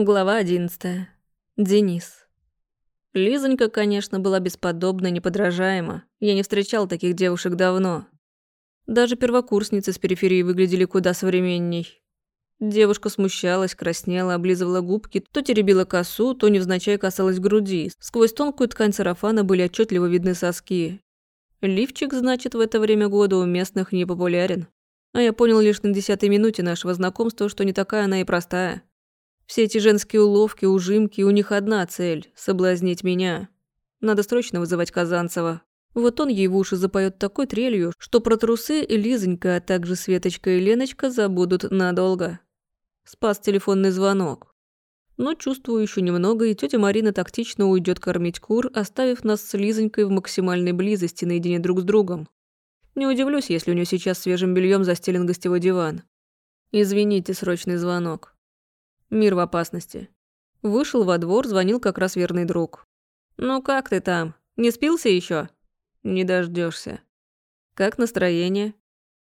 Глава одиннадцатая. Денис. Лизонька, конечно, была бесподобна, неподражаема. Я не встречал таких девушек давно. Даже первокурсницы с периферии выглядели куда современней. Девушка смущалась, краснела, облизывала губки, то теребила косу, то невзначай касалась груди. Сквозь тонкую ткань сарафана были отчетливо видны соски. Лифчик, значит, в это время года у местных не популярен. А я понял лишь на десятой минуте нашего знакомства, что не такая она и простая. Все эти женские уловки, ужимки, у них одна цель – соблазнить меня. Надо срочно вызывать Казанцева. Вот он ей в уши запоет такой трелью, что про трусы Лизонька, а также Светочка и Леночка забудут надолго. Спас телефонный звонок. Но чувствую еще немного, и тетя Марина тактично уйдет кормить кур, оставив нас с Лизонькой в максимальной близости наедине друг с другом. Не удивлюсь, если у нее сейчас свежим бельем застелен гостевой диван. Извините, срочный звонок. Мир в опасности. Вышел во двор, звонил как раз верный друг. «Ну как ты там? Не спился еще? «Не дождешься. «Как настроение?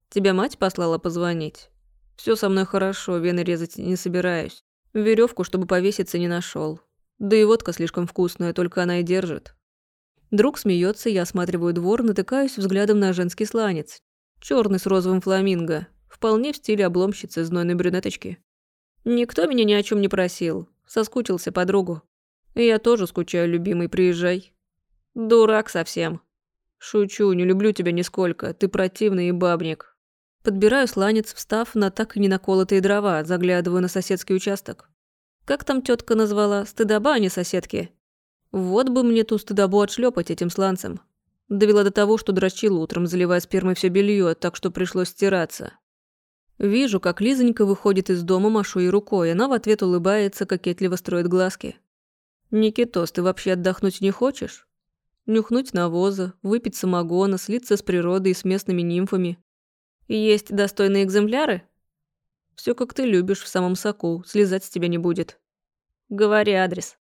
Тебя мать послала позвонить?» Все со мной хорошо, вены резать не собираюсь. Веревку, чтобы повеситься, не нашел. Да и водка слишком вкусная, только она и держит». Друг смеется, я осматриваю двор, натыкаюсь взглядом на женский сланец. черный с розовым фламинго. Вполне в стиле обломщицы знойной брюнеточки. Никто меня ни о чем не просил. Соскучился подругу. Я тоже скучаю, любимый, приезжай. Дурак совсем. Шучу, не люблю тебя нисколько. Ты противный и бабник. Подбираю сланец, встав на так и не наколотые дрова, заглядываю на соседский участок. Как там тетка назвала? Стыдоба, а не соседки. Вот бы мне ту стыдобу отшлепать этим сланцем. Довела до того, что дрочила утром, заливая спермой все белье, так что пришлось стираться. Вижу, как Лизонька выходит из дома, машу ей рукой. Она в ответ улыбается, кокетливо строит глазки. «Никитос, ты вообще отдохнуть не хочешь? Нюхнуть навоза, выпить самогона, слиться с природой и с местными нимфами. Есть достойные экземпляры? Все как ты любишь, в самом соку, слезать с тебя не будет. Говори адрес».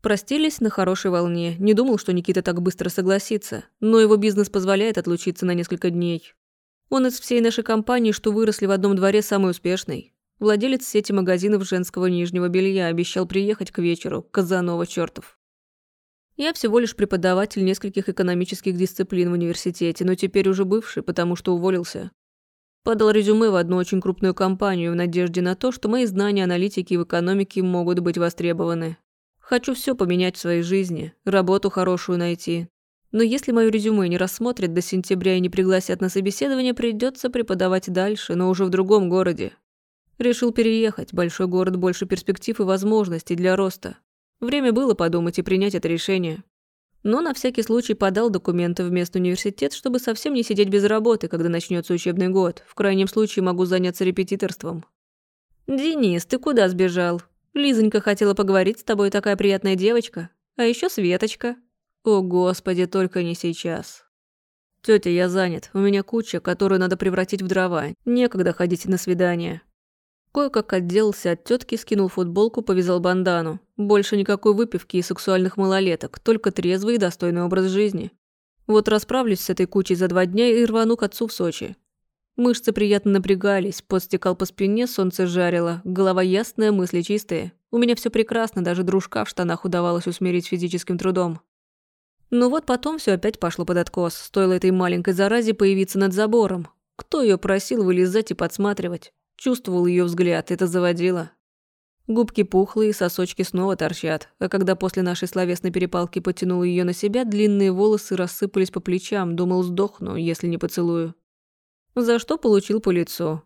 Простились на хорошей волне. Не думал, что Никита так быстро согласится, но его бизнес позволяет отлучиться на несколько дней. Он из всей нашей компании, что выросли в одном дворе, самый успешный. Владелец сети магазинов женского нижнего белья обещал приехать к вечеру. Казанова чертов. Я всего лишь преподаватель нескольких экономических дисциплин в университете, но теперь уже бывший, потому что уволился. Подал резюме в одну очень крупную компанию в надежде на то, что мои знания аналитики в экономике могут быть востребованы. Хочу все поменять в своей жизни, работу хорошую найти, но если мое резюме не рассмотрят до сентября и не пригласят на собеседование, придется преподавать дальше, но уже в другом городе. Решил переехать. Большой город больше перспектив и возможностей для роста. Время было подумать и принять это решение. Но на всякий случай подал документы в местный университет, чтобы совсем не сидеть без работы, когда начнется учебный год. В крайнем случае могу заняться репетиторством. «Денис, ты куда сбежал? Лизонька хотела поговорить с тобой, такая приятная девочка. А еще Светочка. О, Господи, только не сейчас. Тетя, я занят. У меня куча, которую надо превратить в дрова. Некогда ходить на свидание. Кое-как отделался от тетки, скинул футболку, повязал бандану. Больше никакой выпивки и сексуальных малолеток, только трезвый и достойный образ жизни. Вот расправлюсь с этой кучей за два дня и рвану к отцу в Сочи. Мышцы приятно напрягались, пот стекал по спине, солнце жарило, голова ясная, мысли чистые. У меня все прекрасно, даже дружка в штанах удавалось усмирить физическим трудом. Но вот потом все опять пошло под откос. Стоило этой маленькой заразе появиться над забором. Кто ее просил вылезать и подсматривать? Чувствовал ее взгляд, это заводило. Губки пухлые, сосочки снова торчат, а когда после нашей словесной перепалки потянул ее на себя, длинные волосы рассыпались по плечам, думал, сдохну, если не поцелую. За что получил по лицу.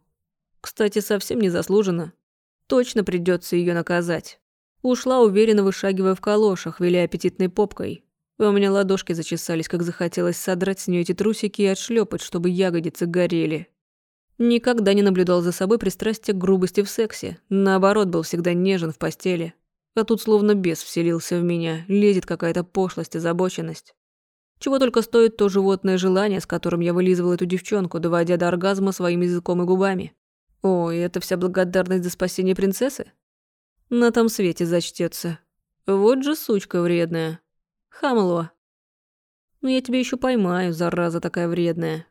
Кстати, совсем не заслуженно. Точно придется ее наказать. Ушла, уверенно вышагивая в калошах, виляя аппетитной попкой. У меня ладошки зачесались, как захотелось содрать с нее эти трусики и отшлепать, чтобы ягодицы горели. Никогда не наблюдал за собой пристрастия к грубости в сексе. Наоборот, был всегда нежен в постели. А тут словно бес вселился в меня, лезет какая-то пошлость, озабоченность. Чего только стоит то животное желание, с которым я вылизывал эту девчонку, доводя до оргазма своим языком и губами. О, и это вся благодарность за спасение принцессы? На том свете зачтется. Вот же сучка вредная. Хамло. Ну я тебя еще поймаю, зараза такая вредная.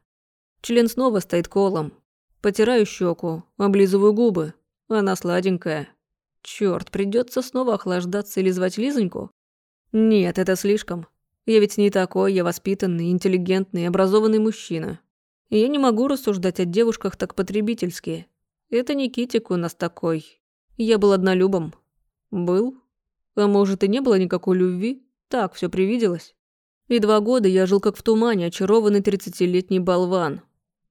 Член снова стоит колом. Потираю щеку, облизываю губы. Она сладенькая. Черт, придется снова охлаждаться или звать Лизоньку? Нет, это слишком. Я ведь не такой, я воспитанный, интеллигентный, образованный мужчина. И я не могу рассуждать о девушках так потребительски. Это не Китик у нас такой. Я был однолюбом. Был. А может, и не было никакой любви? Так, все привиделось. И два года я жил как в тумане, очарованный тридцатилетний болван.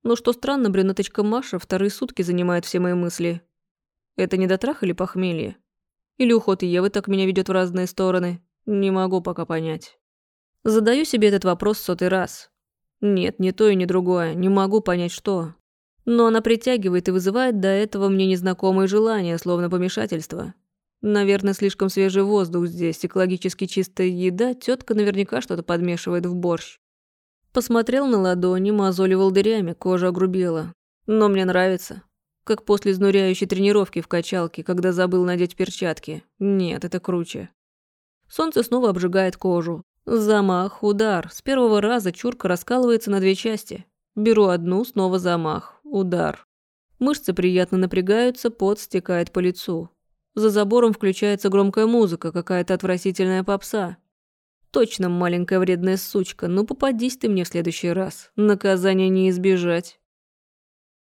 Но что странно, брюнеточка Маша вторые сутки занимает все мои мысли. Это не дотрах или похмелье? Или уход Евы так меня ведет в разные стороны? Не могу пока понять. Задаю себе этот вопрос сотый раз. Нет, ни то и ни другое, не могу понять, что. Но она притягивает и вызывает до этого мне незнакомые желания, словно помешательство. Наверное, слишком свежий воздух здесь, экологически чистая еда, тетка наверняка что-то подмешивает в борщ. Посмотрел на ладони, мозоли волдырями, кожа огрубела. Но мне нравится. Как после изнуряющей тренировки в качалке, когда забыл надеть перчатки. Нет, это круче. Солнце снова обжигает кожу. Замах, удар. С первого раза чурка раскалывается на две части. Беру одну, снова замах, удар. Мышцы приятно напрягаются, пот стекает по лицу. За забором включается громкая музыка, какая-то отвратительная попса. Точно маленькая вредная сучка, ну попадись ты мне в следующий раз. Наказания не избежать.